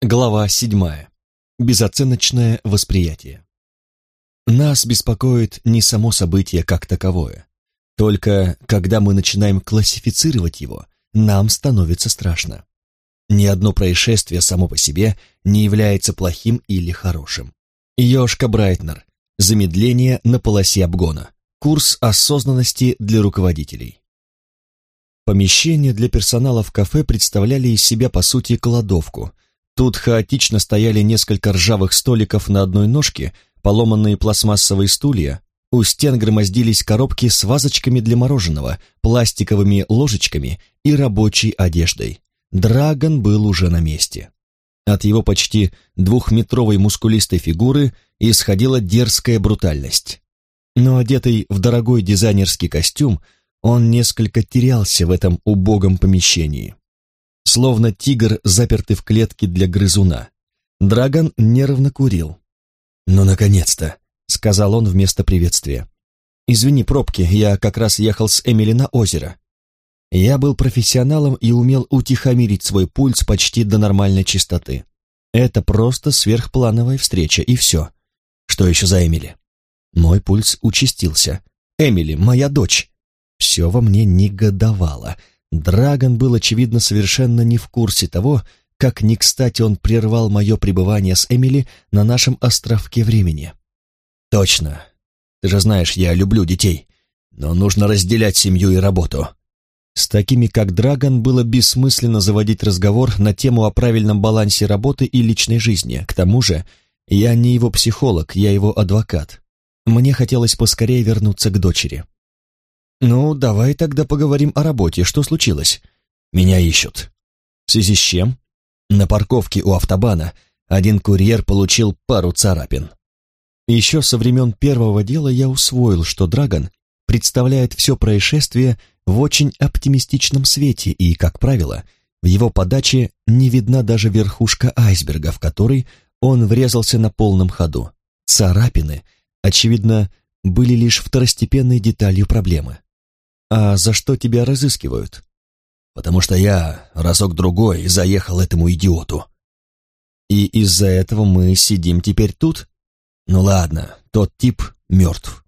Глава седьмая. Безоценочное восприятие. Нас беспокоит не само событие как таковое. Только когда мы начинаем классифицировать его, нам становится страшно. Ни одно происшествие само по себе не является плохим или хорошим. Йошка Брайтнер. Замедление на полосе обгона. Курс осознанности для руководителей. Помещения для персонала в кафе представляли из себя, по сути, кладовку – Тут хаотично стояли несколько ржавых столиков на одной ножке, поломанные пластмассовые стулья, у стен громоздились коробки с вазочками для мороженого, пластиковыми ложечками и рабочей одеждой. Драгон был уже на месте. От его почти двухметровой мускулистой фигуры исходила дерзкая брутальность. Но одетый в дорогой дизайнерский костюм, он несколько терялся в этом убогом помещении словно тигр, запертый в клетке для грызуна. Драгон нервно курил. «Ну, наконец-то!» — сказал он вместо приветствия. «Извини, пробки, я как раз ехал с Эмили на озеро». Я был профессионалом и умел утихомирить свой пульс почти до нормальной частоты. Это просто сверхплановая встреча, и все. Что еще за Эмили? Мой пульс участился. «Эмили, моя дочь!» Все во мне негодовало — Драгон был, очевидно, совершенно не в курсе того, как не кстати он прервал мое пребывание с Эмили на нашем островке времени. «Точно. Ты же знаешь, я люблю детей, но нужно разделять семью и работу». С такими, как Драгон, было бессмысленно заводить разговор на тему о правильном балансе работы и личной жизни. К тому же, я не его психолог, я его адвокат. Мне хотелось поскорее вернуться к дочери. «Ну, давай тогда поговорим о работе. Что случилось?» «Меня ищут». «В связи с чем?» «На парковке у автобана один курьер получил пару царапин». Еще со времен первого дела я усвоил, что Драгон представляет все происшествие в очень оптимистичном свете и, как правило, в его подаче не видна даже верхушка айсберга, в который он врезался на полном ходу. Царапины, очевидно, были лишь второстепенной деталью проблемы. «А за что тебя разыскивают?» «Потому что я разок-другой заехал этому идиоту». «И из-за этого мы сидим теперь тут?» «Ну ладно, тот тип мертв».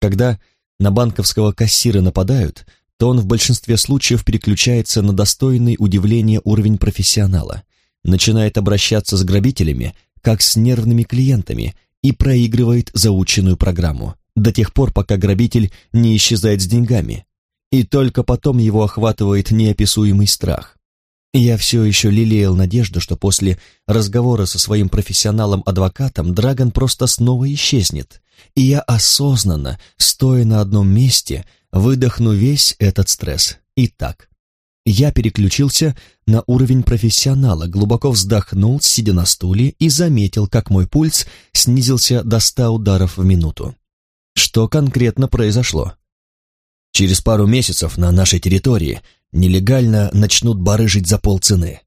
Когда на банковского кассира нападают, то он в большинстве случаев переключается на достойный удивления уровень профессионала, начинает обращаться с грабителями, как с нервными клиентами, и проигрывает заученную программу до тех пор, пока грабитель не исчезает с деньгами, и только потом его охватывает неописуемый страх. Я все еще лелеял надежду, что после разговора со своим профессионалом-адвокатом Драгон просто снова исчезнет, и я осознанно, стоя на одном месте, выдохну весь этот стресс. Итак, я переключился на уровень профессионала, глубоко вздохнул, сидя на стуле, и заметил, как мой пульс снизился до ста ударов в минуту. Что конкретно произошло? Через пару месяцев на нашей территории нелегально начнут барыжить за полцены.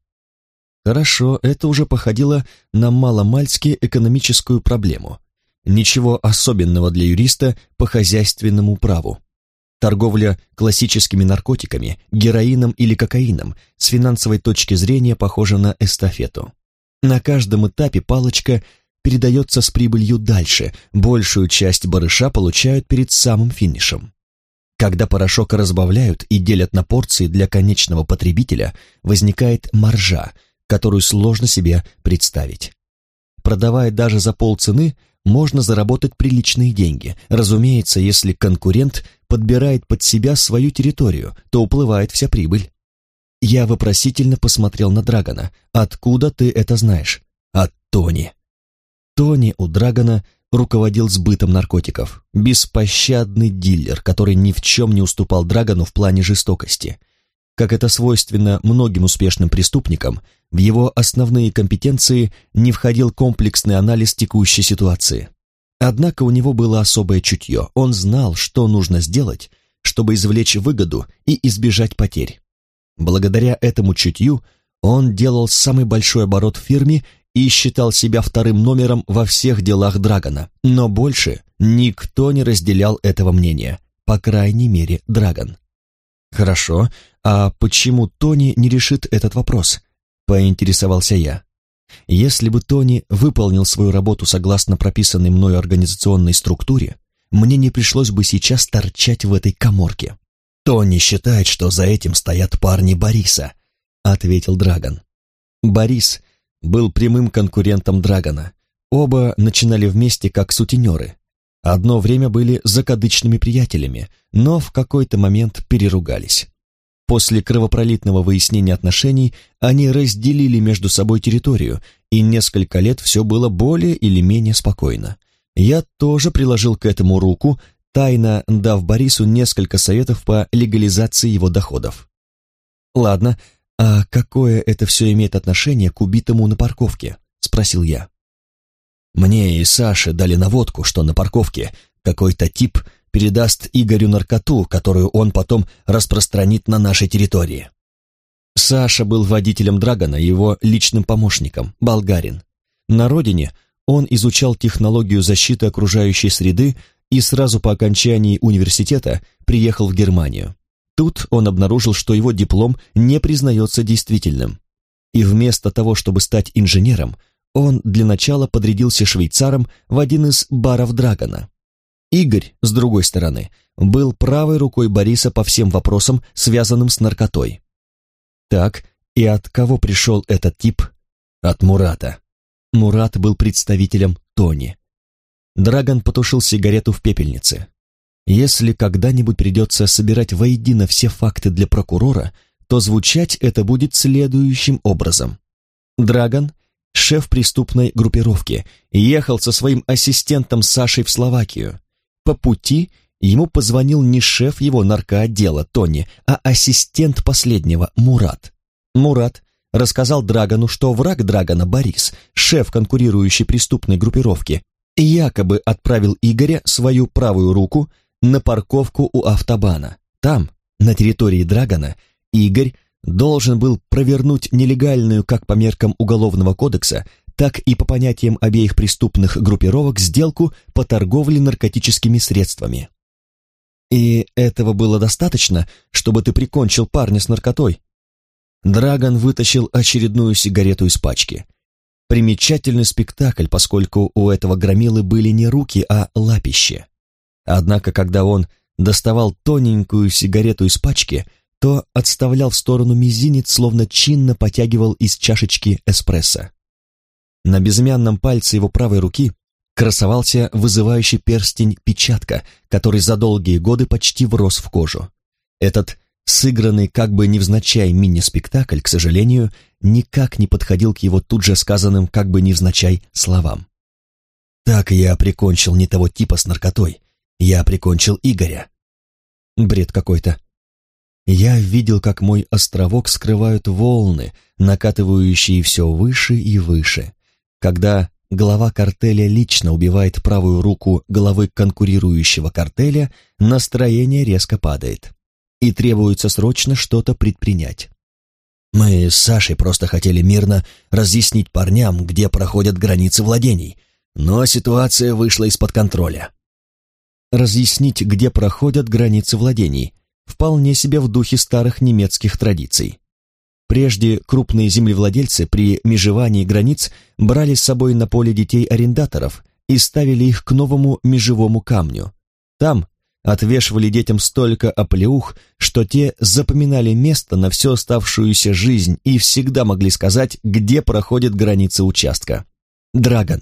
Хорошо, это уже походило на маломальски экономическую проблему. Ничего особенного для юриста по хозяйственному праву. Торговля классическими наркотиками, героином или кокаином с финансовой точки зрения похожа на эстафету. На каждом этапе палочка передается с прибылью дальше, большую часть барыша получают перед самым финишем. Когда порошок разбавляют и делят на порции для конечного потребителя, возникает маржа, которую сложно себе представить. Продавая даже за полцены, можно заработать приличные деньги. Разумеется, если конкурент подбирает под себя свою территорию, то уплывает вся прибыль. Я вопросительно посмотрел на Драгона. «Откуда ты это знаешь?» «От Тони». Тони у Драгона руководил сбытом наркотиков. Беспощадный дилер, который ни в чем не уступал Драгону в плане жестокости. Как это свойственно многим успешным преступникам, в его основные компетенции не входил комплексный анализ текущей ситуации. Однако у него было особое чутье. Он знал, что нужно сделать, чтобы извлечь выгоду и избежать потерь. Благодаря этому чутью он делал самый большой оборот в фирме и считал себя вторым номером во всех делах Драгона, но больше никто не разделял этого мнения, по крайней мере, Драгон. Хорошо, а почему Тони не решит этот вопрос? Поинтересовался я. Если бы Тони выполнил свою работу согласно прописанной мною организационной структуре, мне не пришлось бы сейчас торчать в этой коморке. Тони считает, что за этим стоят парни Бориса, ответил Драгон. Борис был прямым конкурентом Драгона. Оба начинали вместе как сутенеры. Одно время были закадычными приятелями, но в какой-то момент переругались. После кровопролитного выяснения отношений они разделили между собой территорию, и несколько лет все было более или менее спокойно. Я тоже приложил к этому руку, тайно дав Борису несколько советов по легализации его доходов. «Ладно, а какое это все имеет отношение к убитому на парковке?» — спросил я. Мне и Саше дали наводку, что на парковке какой-то тип передаст Игорю наркоту, которую он потом распространит на нашей территории. Саша был водителем Драгона, его личным помощником, болгарин. На родине он изучал технологию защиты окружающей среды и сразу по окончании университета приехал в Германию. Тут он обнаружил, что его диплом не признается действительным. И вместо того, чтобы стать инженером, он для начала подрядился швейцаром в один из баров Драгона. Игорь, с другой стороны, был правой рукой Бориса по всем вопросам, связанным с наркотой. Так, и от кого пришел этот тип? От Мурата. Мурат был представителем Тони. Драгон потушил сигарету в пепельнице. Если когда-нибудь придется собирать воедино все факты для прокурора, то звучать это будет следующим образом. Драгон, шеф преступной группировки, ехал со своим ассистентом Сашей в Словакию. По пути ему позвонил не шеф его наркоотдела Тони, а ассистент последнего Мурат. Мурат рассказал Драгону, что враг Драгона Борис, шеф конкурирующей преступной группировки, якобы отправил Игоря, свою правую руку, на парковку у автобана. Там, на территории Драгона, Игорь должен был провернуть нелегальную как по меркам Уголовного кодекса, так и по понятиям обеих преступных группировок сделку по торговле наркотическими средствами. И этого было достаточно, чтобы ты прикончил парня с наркотой? Драгон вытащил очередную сигарету из пачки. Примечательный спектакль, поскольку у этого громилы были не руки, а лапище. Однако, когда он доставал тоненькую сигарету из пачки, то отставлял в сторону мизинец, словно чинно потягивал из чашечки эспрессо. На безымянном пальце его правой руки красовался вызывающий перстень-печатка, который за долгие годы почти врос в кожу. Этот сыгранный как бы невзначай мини-спектакль, к сожалению, никак не подходил к его тут же сказанным как бы невзначай словам. «Так я прикончил не того типа с наркотой. Я прикончил Игоря». Бред какой-то. Я видел, как мой островок скрывают волны, накатывающие все выше и выше. Когда глава картеля лично убивает правую руку главы конкурирующего картеля, настроение резко падает. И требуется срочно что-то предпринять. Мы с Сашей просто хотели мирно разъяснить парням, где проходят границы владений, но ситуация вышла из-под контроля. Разъяснить, где проходят границы владений, вполне себе в духе старых немецких традиций. Прежде крупные землевладельцы при межевании границ брали с собой на поле детей арендаторов и ставили их к новому межевому камню. Там отвешивали детям столько оплеух, что те запоминали место на всю оставшуюся жизнь и всегда могли сказать, где проходит граница участка. Драгон,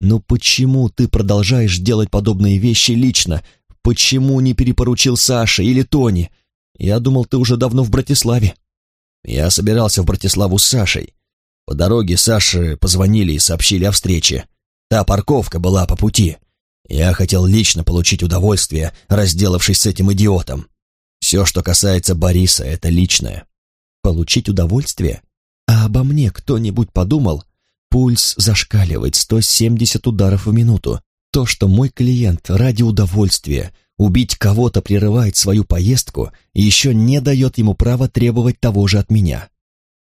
ну почему ты продолжаешь делать подобные вещи лично? Почему не перепоручил Саше или Тони? Я думал, ты уже давно в Братиславе. Я собирался в Братиславу с Сашей. По дороге Саше позвонили и сообщили о встрече. Та парковка была по пути. Я хотел лично получить удовольствие, разделавшись с этим идиотом. Все, что касается Бориса, это личное. Получить удовольствие? А обо мне кто-нибудь подумал? Пульс зашкаливает 170 ударов в минуту. То, что мой клиент ради удовольствия убить кого-то прерывает свою поездку, еще не дает ему права требовать того же от меня.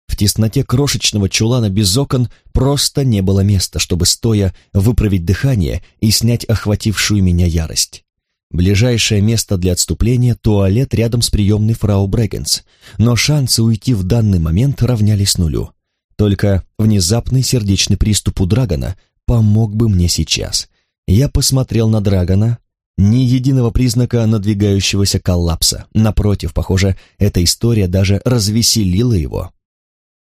В тесноте крошечного чулана без окон просто не было места, чтобы стоя выправить дыхание и снять охватившую меня ярость. Ближайшее место для отступления — туалет рядом с приемной фрау Брегенс, но шансы уйти в данный момент равнялись нулю. Только внезапный сердечный приступ у Драгона помог бы мне сейчас. Я посмотрел на Драгона, ни единого признака надвигающегося коллапса. Напротив, похоже, эта история даже развеселила его.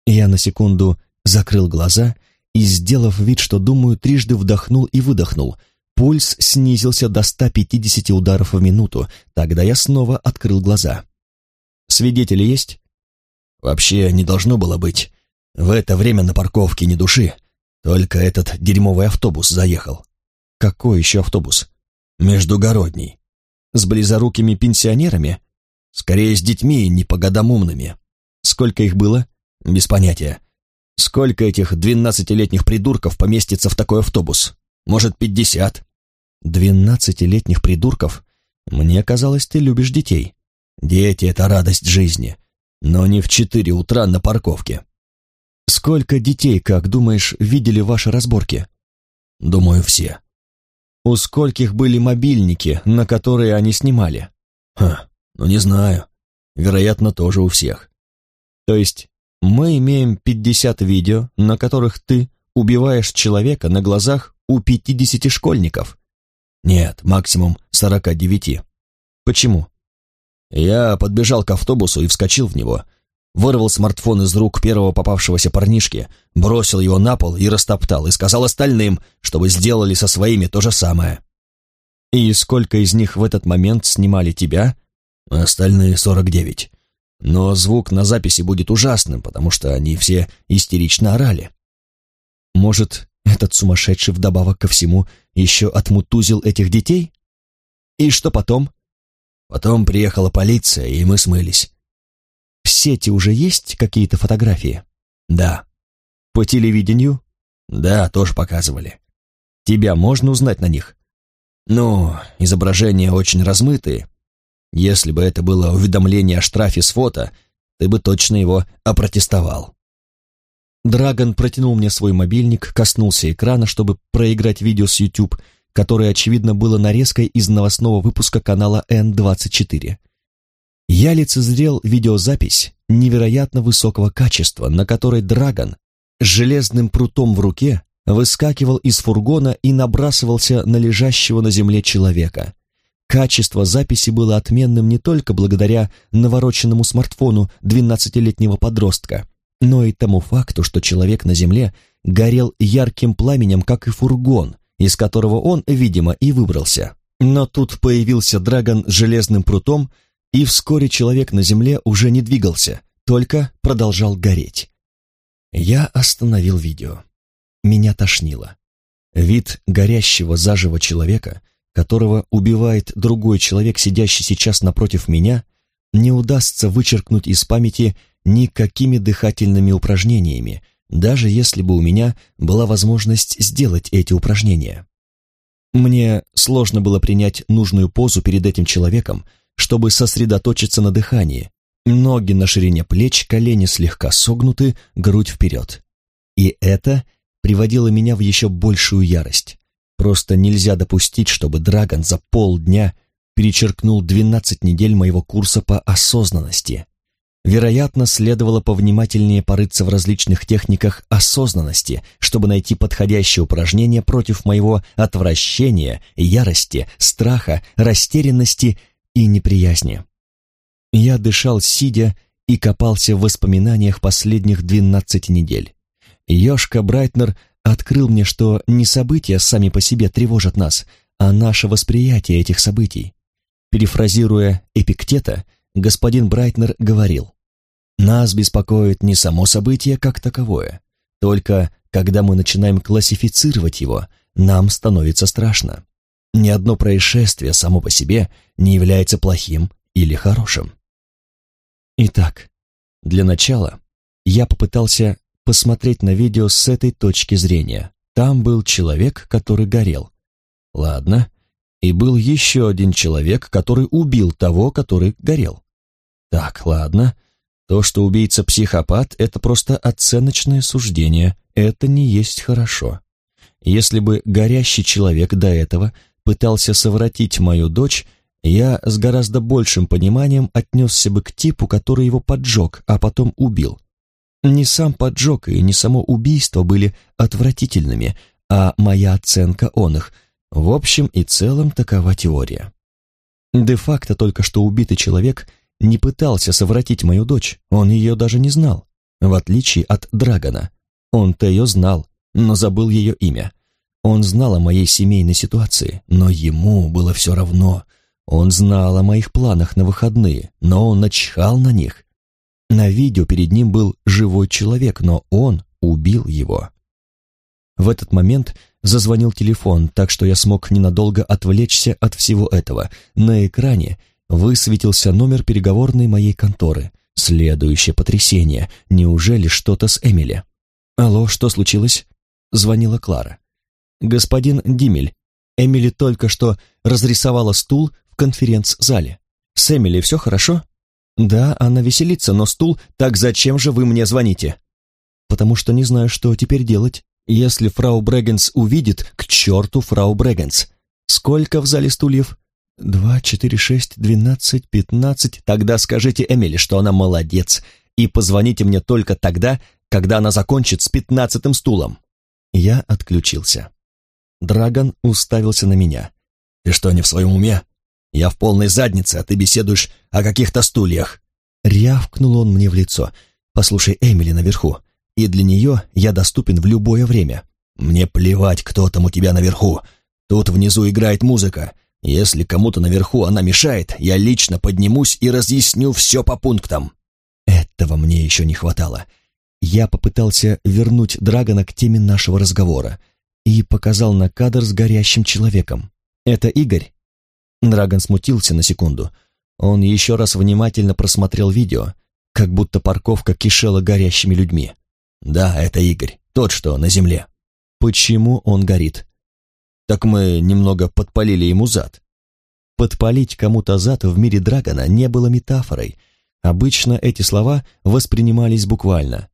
Я на секунду закрыл глаза и, сделав вид, что думаю, трижды вдохнул и выдохнул. Пульс снизился до 150 ударов в минуту. Тогда я снова открыл глаза. «Свидетели есть?» «Вообще не должно было быть. В это время на парковке ни души. Только этот дерьмовый автобус заехал». «Какой еще автобус?» междугородний. С близорукими пенсионерами? Скорее, с детьми, не по годам умными. Сколько их было? Без понятия. Сколько этих двенадцатилетних придурков поместится в такой автобус? Может, пятьдесят? Двенадцатилетних придурков? Мне казалось, ты любишь детей. Дети — это радость жизни. Но не в четыре утра на парковке. Сколько детей, как думаешь, видели ваши разборки? Думаю, все. У скольких были мобильники, на которые они снимали? Ха, ну не знаю. Вероятно, тоже у всех. То есть мы имеем 50 видео, на которых ты убиваешь человека на глазах у 50 школьников? Нет, максимум 49. Почему? Я подбежал к автобусу и вскочил в него, вырвал смартфон из рук первого попавшегося парнишки, бросил его на пол и растоптал, и сказал остальным, чтобы сделали со своими то же самое. «И сколько из них в этот момент снимали тебя?» «Остальные сорок девять. Но звук на записи будет ужасным, потому что они все истерично орали». «Может, этот сумасшедший вдобавок ко всему еще отмутузил этих детей?» «И что потом?» «Потом приехала полиция, и мы смылись». В сети уже есть какие-то фотографии? Да. По телевидению? Да, тоже показывали. Тебя можно узнать на них? Ну, изображения очень размытые. Если бы это было уведомление о штрафе с фото, ты бы точно его опротестовал. Драгон протянул мне свой мобильник, коснулся экрана, чтобы проиграть видео с YouTube, которое, очевидно, было нарезкой из новостного выпуска канала N24. Я лицезрел видеозапись невероятно высокого качества, на которой Драгон с железным прутом в руке выскакивал из фургона и набрасывался на лежащего на земле человека. Качество записи было отменным не только благодаря навороченному смартфону 12-летнего подростка, но и тому факту, что человек на земле горел ярким пламенем, как и фургон, из которого он, видимо, и выбрался. Но тут появился Драгон с железным прутом, и вскоре человек на земле уже не двигался, только продолжал гореть. Я остановил видео. Меня тошнило. Вид горящего заживо человека, которого убивает другой человек, сидящий сейчас напротив меня, не удастся вычеркнуть из памяти никакими дыхательными упражнениями, даже если бы у меня была возможность сделать эти упражнения. Мне сложно было принять нужную позу перед этим человеком, чтобы сосредоточиться на дыхании. Ноги на ширине плеч, колени слегка согнуты, грудь вперед. И это приводило меня в еще большую ярость. Просто нельзя допустить, чтобы Драгон за полдня перечеркнул 12 недель моего курса по осознанности. Вероятно, следовало повнимательнее порыться в различных техниках осознанности, чтобы найти подходящее упражнение против моего отвращения, ярости, страха, растерянности и неприязни. Я дышал сидя и копался в воспоминаниях последних двенадцати недель. Ёшка Брайтнер открыл мне, что не события сами по себе тревожат нас, а наше восприятие этих событий. Перефразируя Эпиктета, господин Брайтнер говорил, «Нас беспокоит не само событие как таковое, только когда мы начинаем классифицировать его, нам становится страшно. Ни одно происшествие само по себе не является плохим или хорошим. Итак, для начала я попытался посмотреть на видео с этой точки зрения. Там был человек, который горел. Ладно. И был еще один человек, который убил того, который горел. Так, ладно. То, что убийца психопат, это просто оценочное суждение. Это не есть хорошо. Если бы горящий человек до этого пытался совратить мою дочь, я с гораздо большим пониманием отнесся бы к типу, который его поджег, а потом убил. Не сам поджог и не само убийство были отвратительными, а моя оценка он их. В общем и целом такова теория. Де-факто только что убитый человек не пытался совратить мою дочь, он ее даже не знал, в отличие от Драгона. Он-то ее знал, но забыл ее имя. Он знал о моей семейной ситуации, но ему было все равно. Он знал о моих планах на выходные, но он начхал на них. На видео перед ним был живой человек, но он убил его. В этот момент зазвонил телефон, так что я смог ненадолго отвлечься от всего этого. На экране высветился номер переговорной моей конторы. Следующее потрясение. Неужели что-то с Эмили? «Алло, что случилось?» Звонила Клара. «Господин Димель, Эмили только что разрисовала стул в конференц-зале. С Эмили все хорошо?» «Да, она веселится, но стул... Так зачем же вы мне звоните?» «Потому что не знаю, что теперь делать. Если фрау Брегенс увидит, к черту фрау Брегенс. Сколько в зале стульев?» «Два, четыре, шесть, двенадцать, пятнадцать. Тогда скажите Эмили, что она молодец, и позвоните мне только тогда, когда она закончит с пятнадцатым стулом». Я отключился. Драгон уставился на меня. «Ты что, не в своем уме? Я в полной заднице, а ты беседуешь о каких-то стульях». Рявкнул он мне в лицо. «Послушай Эмили наверху, и для нее я доступен в любое время. Мне плевать, кто там у тебя наверху. Тут внизу играет музыка. Если кому-то наверху она мешает, я лично поднимусь и разъясню все по пунктам». Этого мне еще не хватало. Я попытался вернуть Драгона к теме нашего разговора и показал на кадр с горящим человеком. «Это Игорь?» Драгон смутился на секунду. Он еще раз внимательно просмотрел видео, как будто парковка кишела горящими людьми. «Да, это Игорь, тот, что на земле». «Почему он горит?» «Так мы немного подпалили ему зад». Подпалить кому-то зад в мире Драгона не было метафорой. Обычно эти слова воспринимались буквально.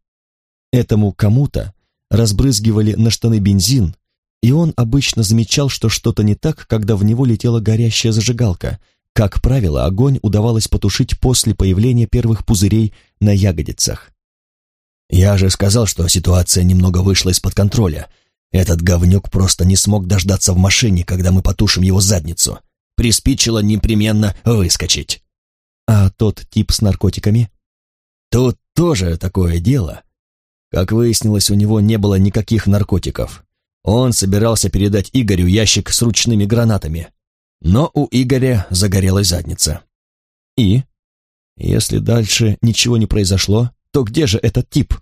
Этому кому-то разбрызгивали на штаны бензин, и он обычно замечал, что что-то не так, когда в него летела горящая зажигалка. Как правило, огонь удавалось потушить после появления первых пузырей на ягодицах. «Я же сказал, что ситуация немного вышла из-под контроля. Этот говнюк просто не смог дождаться в машине, когда мы потушим его задницу. Приспичило непременно выскочить». «А тот тип с наркотиками?» «Тут тоже такое дело», как выяснилось, у него не было никаких наркотиков. Он собирался передать Игорю ящик с ручными гранатами. Но у Игоря загорелась задница. И? Если дальше ничего не произошло, то где же этот тип?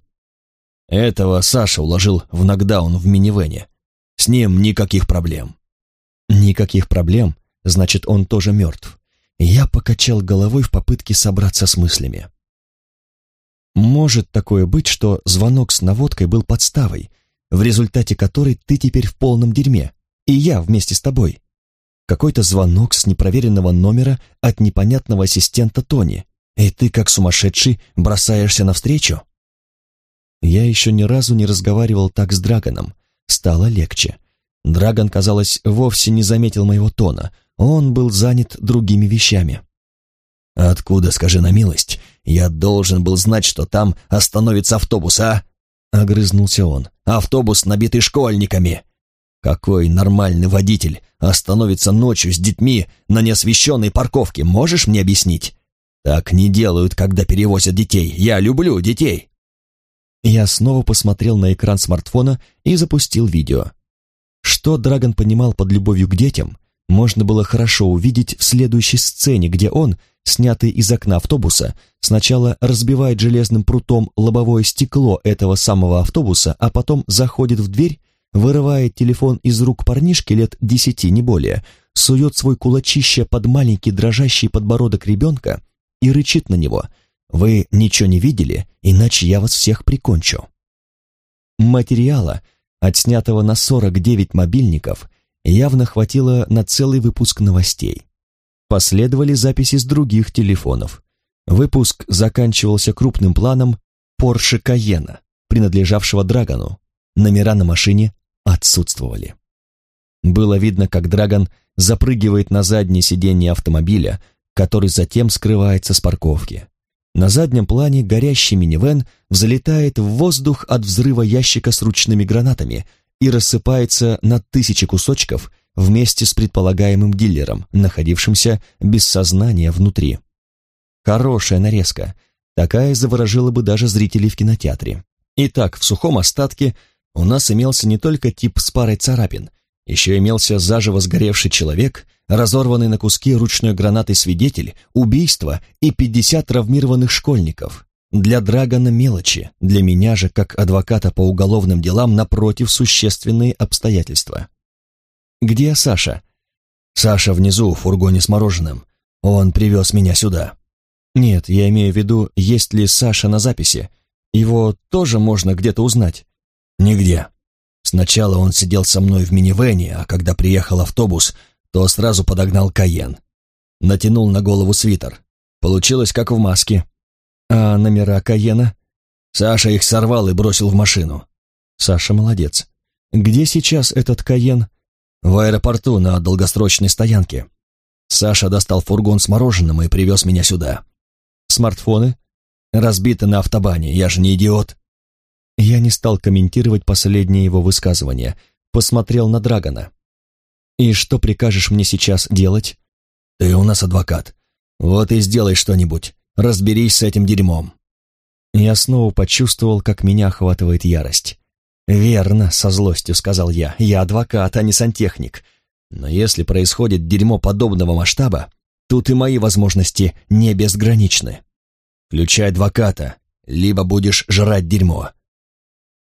Этого Саша уложил в нокдаун в минивэне. С ним никаких проблем. Никаких проблем, значит, он тоже мертв. Я покачал головой в попытке собраться с мыслями. Может такое быть, что звонок с наводкой был подставой, в результате которой ты теперь в полном дерьме, и я вместе с тобой. Какой-то звонок с непроверенного номера от непонятного ассистента Тони, и ты, как сумасшедший, бросаешься навстречу? Я еще ни разу не разговаривал так с Драгоном. Стало легче. Драгон, казалось, вовсе не заметил моего тона. Он был занят другими вещами. «Откуда, скажи на милость, я должен был знать, что там остановится автобус, а?» Огрызнулся он. «Автобус, набитый школьниками!» «Какой нормальный водитель остановится ночью с детьми на неосвещенной парковке, можешь мне объяснить?» «Так не делают, когда перевозят детей. Я люблю детей!» Я снова посмотрел на экран смартфона и запустил видео. Что Драгон понимал под любовью к детям, можно было хорошо увидеть в следующей сцене, где он, снятый из окна автобуса, сначала разбивает железным прутом лобовое стекло этого самого автобуса, а потом заходит в дверь, вырывает телефон из рук парнишки лет десяти, не более, сует свой кулачище под маленький дрожащий подбородок ребенка и рычит на него «Вы ничего не видели, иначе я вас всех прикончу». Материала, отснятого на 49 мобильников, явно хватило на целый выпуск новостей. Последовали записи с других телефонов. Выпуск заканчивался крупным планом Porsche Cayenne, принадлежавшего Драгону. Номера на машине отсутствовали. Было видно, как Драгон запрыгивает на заднее сиденье автомобиля, который затем скрывается с парковки. На заднем плане горящий минивэн взлетает в воздух от взрыва ящика с ручными гранатами и рассыпается на тысячи кусочков вместе с предполагаемым дилером, находившимся без сознания внутри. Хорошая нарезка. Такая заворожила бы даже зрителей в кинотеатре. Итак, в сухом остатке у нас имелся не только тип с парой царапин, еще имелся заживо сгоревший человек, разорванный на куски ручной гранатой свидетель, убийство и 50 травмированных школьников. Для Драгона мелочи, для меня же, как адвоката по уголовным делам, напротив, существенные обстоятельства. «Где Саша?» «Саша внизу, в фургоне с мороженым. Он привез меня сюда». «Нет, я имею в виду, есть ли Саша на записи. Его тоже можно где-то узнать?» «Нигде. Сначала он сидел со мной в минивэне, а когда приехал автобус, то сразу подогнал Каен. Натянул на голову свитер. Получилось, как в маске. А номера Каена? Саша их сорвал и бросил в машину. Саша молодец. Где сейчас этот Каен? В аэропорту на долгосрочной стоянке. Саша достал фургон с мороженым и привез меня сюда. Смартфоны? Разбиты на автобане, я же не идиот. Я не стал комментировать последнее его высказывание, посмотрел на Драгона. «И что прикажешь мне сейчас делать?» «Ты у нас адвокат. Вот и сделай что-нибудь. Разберись с этим дерьмом». Я снова почувствовал, как меня охватывает ярость. «Верно», — со злостью сказал я, — «я адвокат, а не сантехник. Но если происходит дерьмо подобного масштаба, тут и мои возможности не безграничны. Включай адвоката, либо будешь жрать дерьмо.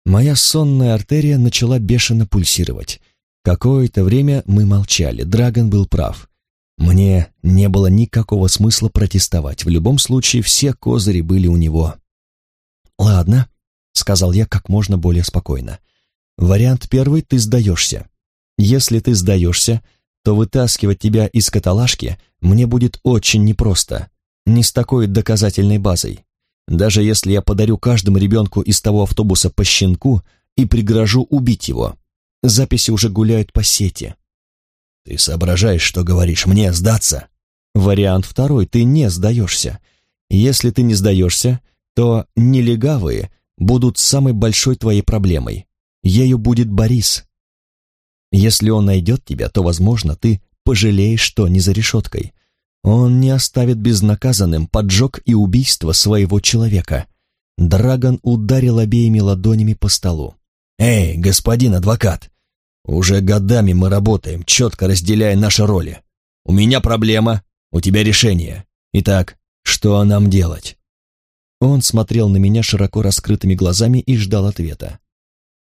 Моя сонная артерия начала бешено пульсировать. Какое-то время мы молчали, Драгон был прав. Мне не было никакого смысла протестовать, в любом случае все козыри были у него. «Ладно», — сказал я как можно более спокойно. «Вариант первый — ты сдаешься. Если ты сдаешься, то вытаскивать тебя из каталажки мне будет очень непросто, не с такой доказательной базой. Даже если я подарю каждому ребенку из того автобуса по щенку и пригрожу убить его. Записи уже гуляют по сети. Ты соображаешь, что говоришь, мне сдаться? Вариант второй, ты не сдаешься. Если ты не сдаешься, то нелегавые будут самой большой твоей проблемой. Ею будет Борис. Если он найдет тебя, то, возможно, ты пожалеешь, что не за решеткой. Он не оставит безнаказанным поджог и убийство своего человека. Драгон ударил обеими ладонями по столу. «Эй, господин адвокат, уже годами мы работаем, четко разделяя наши роли. У меня проблема, у тебя решение. Итак, что нам делать?» Он смотрел на меня широко раскрытыми глазами и ждал ответа.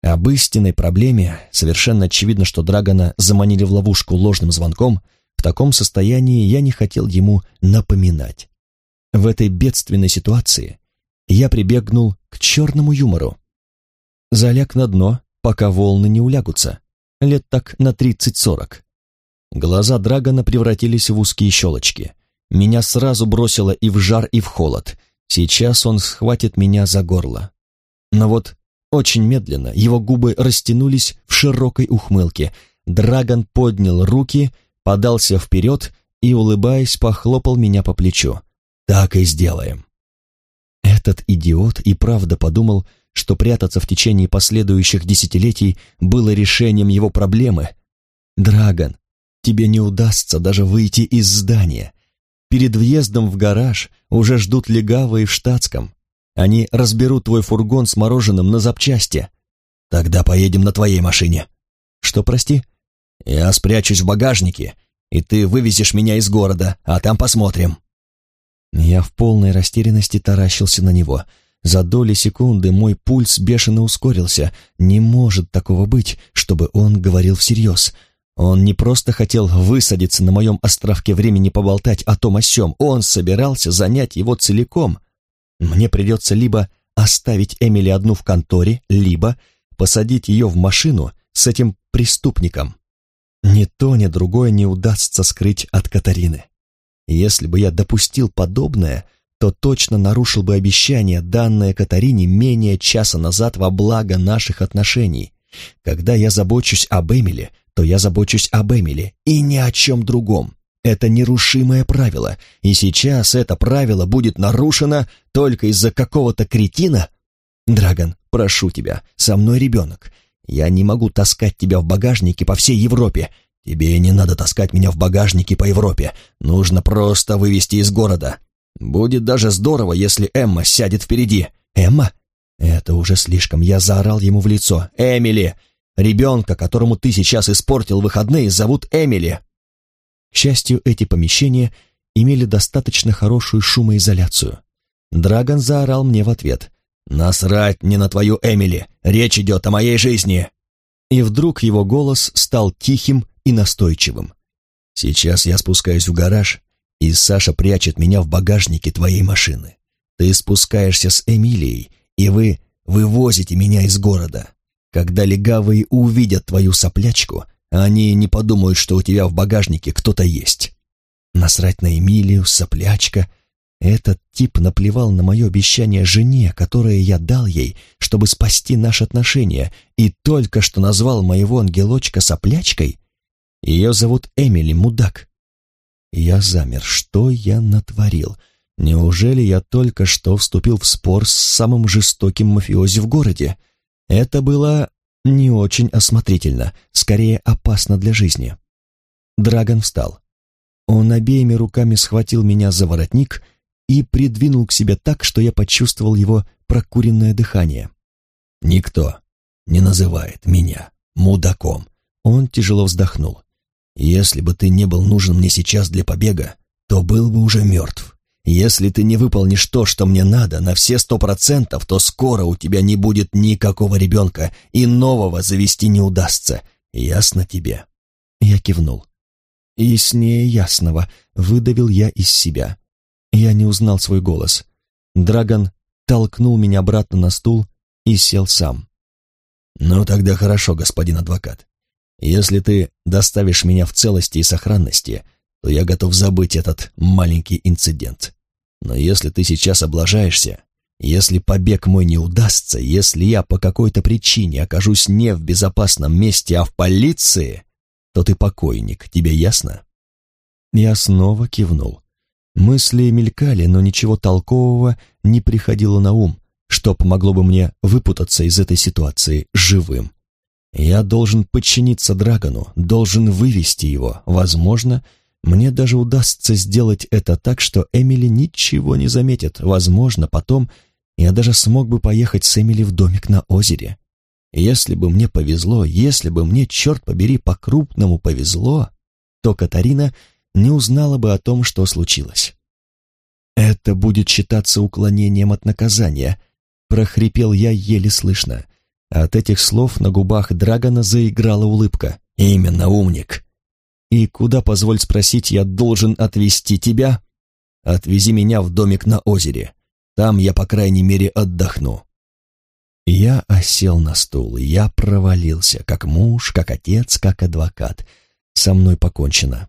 Об истинной проблеме совершенно очевидно, что Драгона заманили в ловушку ложным звонком – таком состоянии я не хотел ему напоминать. В этой бедственной ситуации я прибегнул к черному юмору. Заляг на дно, пока волны не улягутся, лет так на тридцать-сорок. Глаза Драгона превратились в узкие щелочки. Меня сразу бросило и в жар, и в холод. Сейчас он схватит меня за горло. Но вот очень медленно его губы растянулись в широкой ухмылке. Драгон поднял руки подался вперед и, улыбаясь, похлопал меня по плечу. «Так и сделаем». Этот идиот и правда подумал, что прятаться в течение последующих десятилетий было решением его проблемы. «Драгон, тебе не удастся даже выйти из здания. Перед въездом в гараж уже ждут легавые в штатском. Они разберут твой фургон с мороженым на запчасти. Тогда поедем на твоей машине». «Что, прости?» Я спрячусь в багажнике, и ты вывезешь меня из города, а там посмотрим». Я в полной растерянности таращился на него. За доли секунды мой пульс бешено ускорился. Не может такого быть, чтобы он говорил всерьез. Он не просто хотел высадиться на моем островке времени поболтать о том о сём, он собирался занять его целиком. Мне придется либо оставить Эмили одну в конторе, либо посадить ее в машину с этим преступником. Ни то, ни другое не удастся скрыть от Катарины. Если бы я допустил подобное, то точно нарушил бы обещание, данное Катарине менее часа назад во благо наших отношений. Когда я забочусь об Эмиле, то я забочусь об Эмиле и ни о чем другом. Это нерушимое правило, и сейчас это правило будет нарушено только из-за какого-то кретина? Драгон, прошу тебя, со мной ребенок. Я не могу таскать тебя в багажнике по всей Европе. Тебе не надо таскать меня в багажнике по Европе. Нужно просто вывести из города. Будет даже здорово, если Эмма сядет впереди. Эмма? Это уже слишком. Я заорал ему в лицо. Эмили! Ребенка, которому ты сейчас испортил выходные, зовут Эмили. К счастью, эти помещения имели достаточно хорошую шумоизоляцию. Драгон заорал мне в ответ. «Насрать не на твою Эмили! Речь идет о моей жизни!» И вдруг его голос стал тихим и настойчивым. «Сейчас я спускаюсь в гараж, и Саша прячет меня в багажнике твоей машины. Ты спускаешься с Эмилией, и вы вывозите меня из города. Когда легавые увидят твою соплячку, они не подумают, что у тебя в багажнике кто-то есть. Насрать на Эмилию, соплячка. Этот тип наплевал на мое обещание жене, которое я дал ей, чтобы спасти наши отношения, и только что назвал моего ангелочка соплячкой. Ее зовут Эмили, мудак. Я замер. Что я натворил? Неужели я только что вступил в спор с самым жестоким мафиози в городе? Это было не очень осмотрительно, скорее опасно для жизни. Драгон встал. Он обеими руками схватил меня за воротник и придвинул к себе так, что я почувствовал его прокуренное дыхание. «Никто не называет меня мудаком», — он тяжело вздохнул. «Если бы ты не был нужен мне сейчас для побега, то был бы уже мертв. Если ты не выполнишь то, что мне надо, на все сто процентов, то скоро у тебя не будет никакого ребенка, и нового завести не удастся. Ясно тебе?» Я кивнул. «Яснее ясного», — выдавил я из себя. Я не узнал свой голос. Драгон толкнул меня обратно на стул и сел сам. «Ну тогда хорошо, господин адвокат. Если ты доставишь меня в целости и сохранности, то я готов забыть этот маленький инцидент. Но если ты сейчас облажаешься, если побег мой не удастся, если я по какой-то причине окажусь не в безопасном месте, а в полиции, то ты покойник, тебе ясно?» Я снова кивнул. Мысли мелькали, но ничего толкового не приходило на ум, что помогло бы мне выпутаться из этой ситуации живым. Я должен подчиниться Драгону, должен вывести его, возможно, мне даже удастся сделать это так, что Эмили ничего не заметит. Возможно, потом я даже смог бы поехать с Эмили в домик на озере. Если бы мне повезло, если бы мне, черт побери, по-крупному повезло, то Катарина не узнала бы о том, что случилось. «Это будет считаться уклонением от наказания», — прохрипел я еле слышно. От этих слов на губах Драгона заиграла улыбка. «Именно умник. «И куда, позволь спросить, я должен отвезти тебя?» «Отвези меня в домик на озере. Там я, по крайней мере, отдохну». Я осел на стул, я провалился, как муж, как отец, как адвокат. Со мной покончено.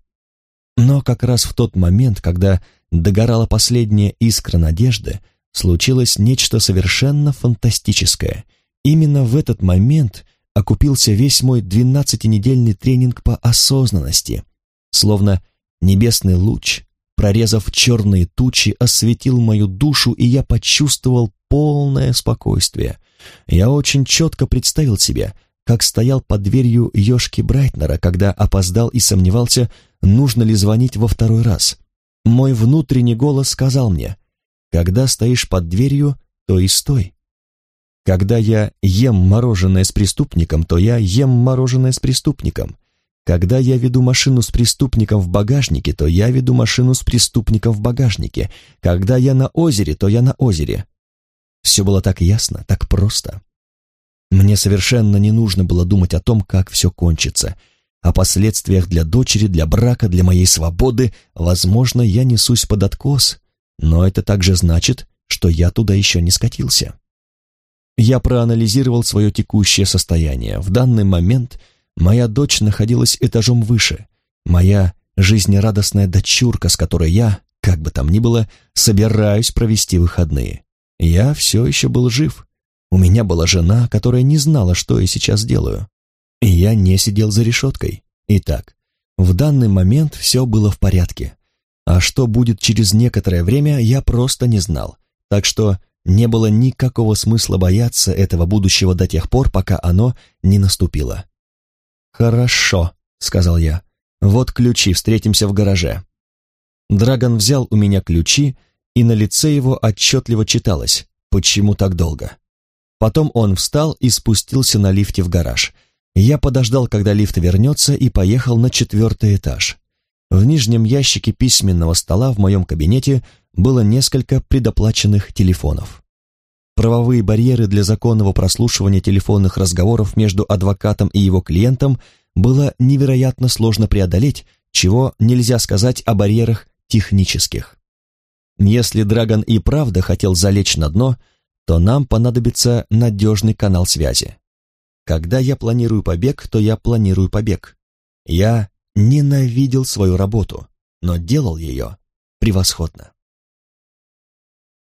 Но как раз в тот момент, когда догорала последняя искра надежды, случилось нечто совершенно фантастическое. Именно в этот момент окупился весь мой двенадцатинедельный тренинг по осознанности, словно небесный луч, прорезав черные тучи, осветил мою душу, и я почувствовал полное спокойствие. Я очень четко представил себе, как стоял под дверью Ёшки Брайтнера, когда опоздал и сомневался, нужно ли звонить во второй раз. Мой внутренний голос сказал мне, «Когда стоишь под дверью, то и стой. Когда я ем мороженое с преступником, то я ем мороженое с преступником. Когда я веду машину с преступником в багажнике, то я веду машину с преступником в багажнике. Когда я на озере, то я на озере. Все было так ясно, так просто. Мне совершенно не нужно было думать о том, как все кончится, о последствиях для дочери, для брака, для моей свободы. Возможно, я несусь под откос, но это также значит, что я туда еще не скатился. Я проанализировал свое текущее состояние. В данный момент моя дочь находилась этажом выше. Моя жизнерадостная дочурка, с которой я, как бы там ни было, собираюсь провести выходные. Я все еще был жив. У меня была жена, которая не знала, что я сейчас делаю. И я не сидел за решеткой. Итак, В данный момент все было в порядке. А что будет через некоторое время, я просто не знал. Так что не было никакого смысла бояться этого будущего до тех пор, пока оно не наступило. «Хорошо», — сказал я. «Вот ключи, встретимся в гараже». Драгон взял у меня ключи, и на лице его отчетливо читалось «Почему так долго?». Потом он встал и спустился на лифте в гараж. Я подождал, когда лифт вернется, и поехал на четвертый этаж. В нижнем ящике письменного стола в моем кабинете было несколько предоплаченных телефонов. Правовые барьеры для законного прослушивания телефонных разговоров между адвокатом и его клиентом было невероятно сложно преодолеть, чего нельзя сказать о барьерах технических. Если Драгон и правда хотел залечь на дно, то нам понадобится надежный канал связи. Когда я планирую побег, то я планирую побег. Я ненавидел свою работу, но делал ее превосходно.